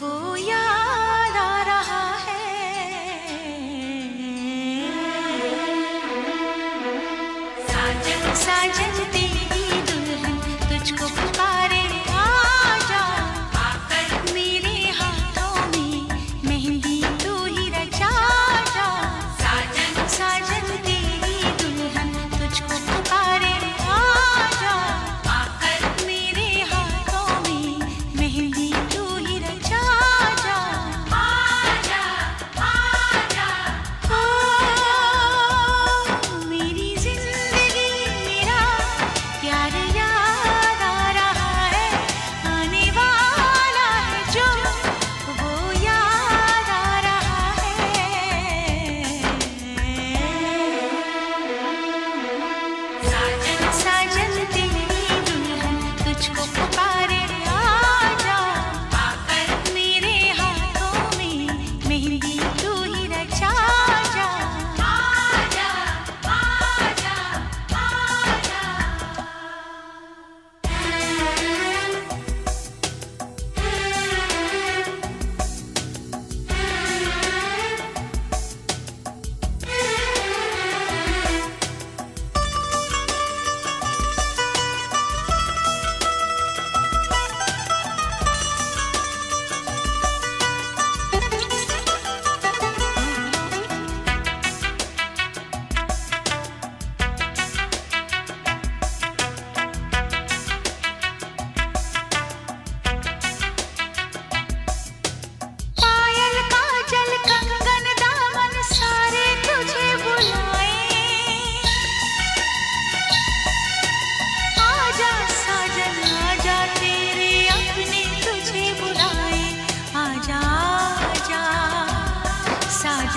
不要。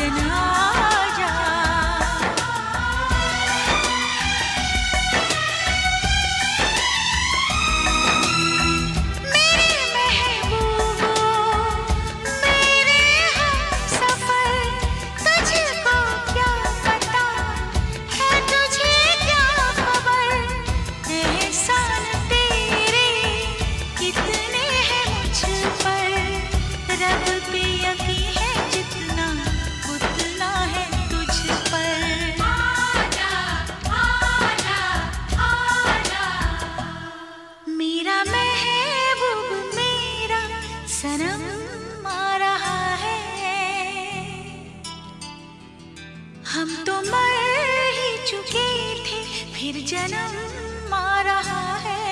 Senhor. मर ही चुके थे फिर जन्म आ रहा है।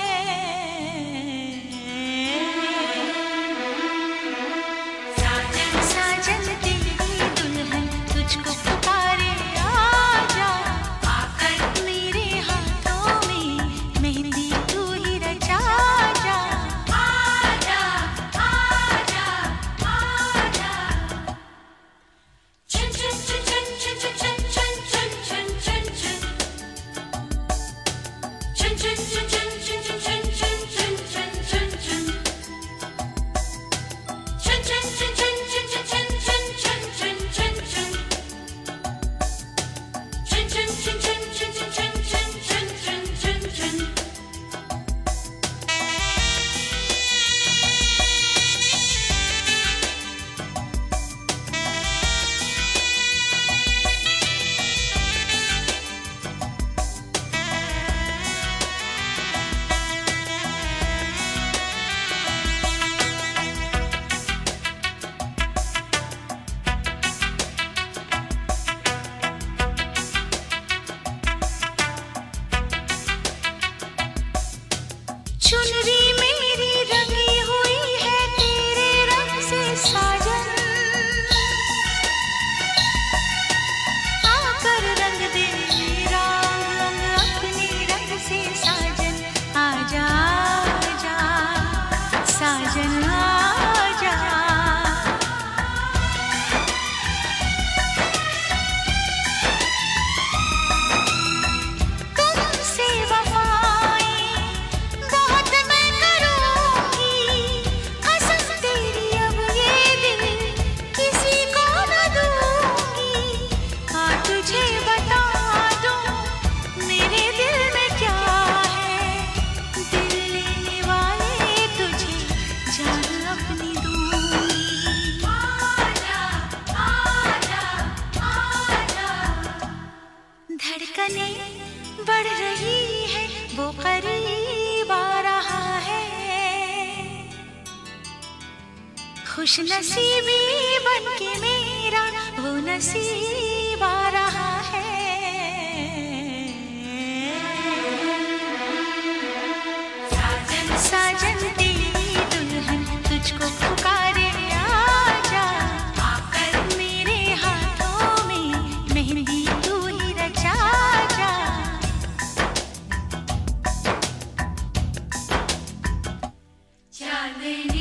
खुश नसीबी बन के मेरा वो नसीबा रहा है। साजन तेरी दुल्हन तुझको पुकारे आजा। आकर मेरे हाथों में मेहंदी तू ही रचा जा। चांदनी